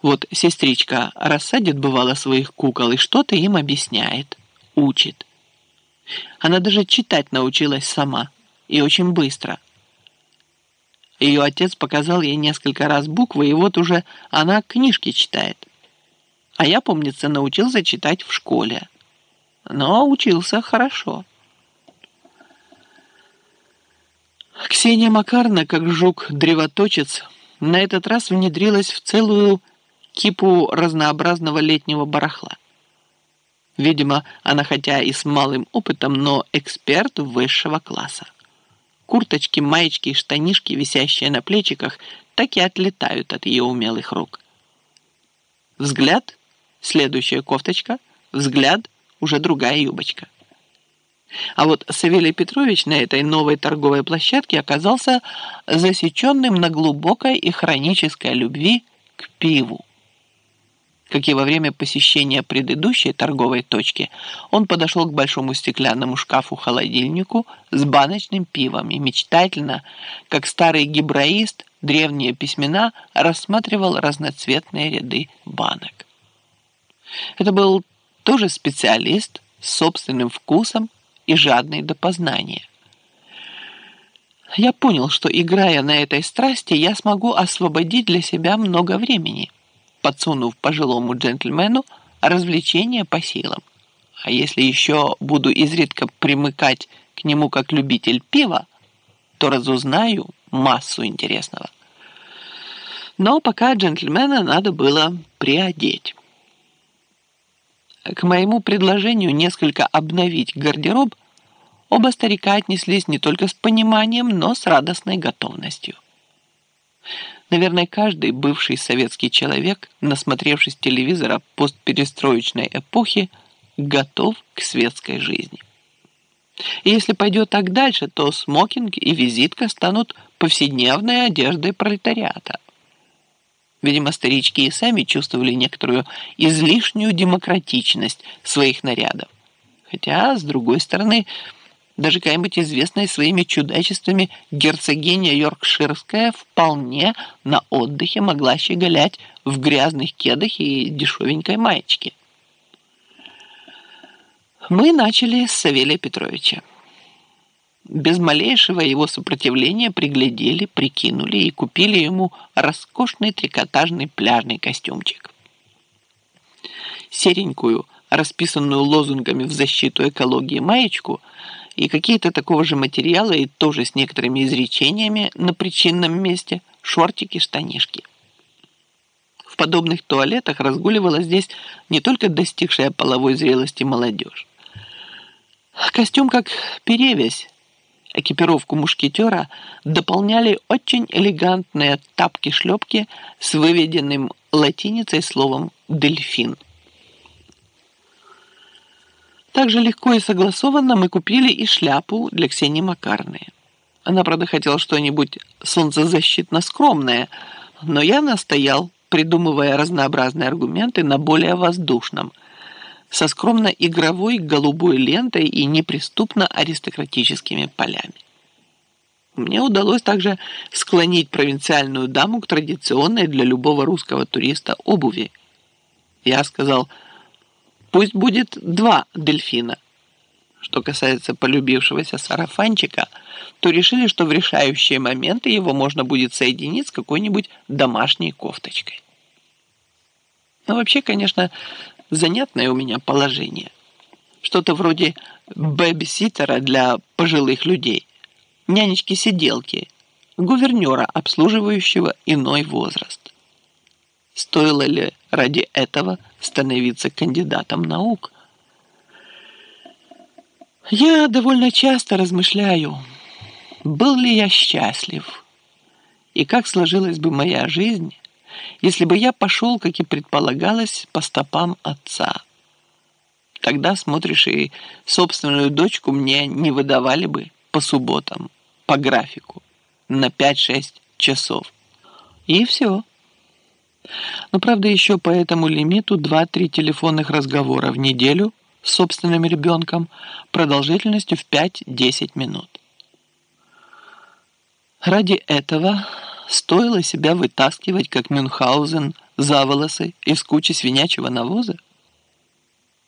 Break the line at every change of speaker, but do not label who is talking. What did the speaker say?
Вот сестричка рассадит, бывало, своих кукол и что-то им объясняет, учит. Она даже читать научилась сама и очень быстро. Ее отец показал ей несколько раз буквы, и вот уже она книжки читает. А я, помнится, научился читать в школе. Но учился хорошо. Ксения Макарна, как жук-древоточец, на этот раз внедрилась в целую кипу разнообразного летнего барахла. Видимо, она хотя и с малым опытом, но эксперт высшего класса. Курточки, маечки и штанишки, висящие на плечиках, так и отлетают от ее умелых рук. Взгляд — следующая кофточка, взгляд — уже другая юбочка. А вот Савелий Петрович на этой новой торговой площадке оказался засеченным на глубокой и хронической любви к пиву как и во время посещения предыдущей торговой точки, он подошел к большому стеклянному шкафу-холодильнику с баночным пивом и мечтательно, как старый гибраист, древние письмена рассматривал разноцветные ряды банок. Это был тоже специалист с собственным вкусом и жадный до познания. Я понял, что, играя на этой страсти, я смогу освободить для себя много времени – подсунув пожилому джентльмену развлечение по силам. А если еще буду изредка примыкать к нему как любитель пива, то разузнаю массу интересного. Но пока джентльмена надо было приодеть. К моему предложению несколько обновить гардероб оба старика отнеслись не только с пониманием, но с радостной готовностью. Наверное, каждый бывший советский человек, насмотревшись телевизора постперестроечной эпохи, готов к светской жизни. И если пойдет так дальше, то смокинг и визитка станут повседневной одеждой пролетариата. Видимо, старички и сами чувствовали некоторую излишнюю демократичность своих нарядов. Хотя, с другой стороны, даже какая-нибудь известная своими чудачествами герцогиня Йоркширская вполне на отдыхе могла щеголять в грязных кедах и дешевенькой маечке. Мы начали с Савелия Петровича. Без малейшего его сопротивления приглядели, прикинули и купили ему роскошный трикотажный пляжный костюмчик. Серенькую, расписанную лозунгами в защиту экологии маечку – и какие-то такого же материала и тоже с некоторыми изречениями на причинном месте шортики-штанишки. В подобных туалетах разгуливала здесь не только достигшая половой зрелости молодежь. Костюм как перевязь, экипировку мушкетера дополняли очень элегантные тапки-шлепки с выведенным латиницей словом «дельфин». Так же легко и согласованно мы купили и шляпу для Ксении Макарны. Она, правда, хотела что-нибудь солнцезащитно скромное, но я настоял, придумывая разнообразные аргументы на более воздушном, со скромно-игровой голубой лентой и неприступно аристократическими полями. Мне удалось также склонить провинциальную даму к традиционной для любого русского туриста обуви. Я сказал – Пусть будет два дельфина. Что касается полюбившегося сарафанчика, то решили, что в решающие моменты его можно будет соединить с какой-нибудь домашней кофточкой. Но ну, вообще, конечно, занятное у меня положение. Что-то вроде бэбиситера для пожилых людей, нянечки-сиделки, гувернера, обслуживающего иной возраст. Стоило ли ради этого становиться кандидатом наук? Я довольно часто размышляю, был ли я счастлив, и как сложилась бы моя жизнь, если бы я пошел, как и предполагалось, по стопам отца. Тогда, смотришь, и собственную дочку мне не выдавали бы по субботам, по графику, на 5-6 часов. И все. Но, правда, еще по этому лимиту 2-3 телефонных разговора в неделю с собственным ребенком продолжительностью в 5-10 минут. Ради этого стоило себя вытаскивать, как Мюнхгаузен, за волосы из кучи свинячего навоза?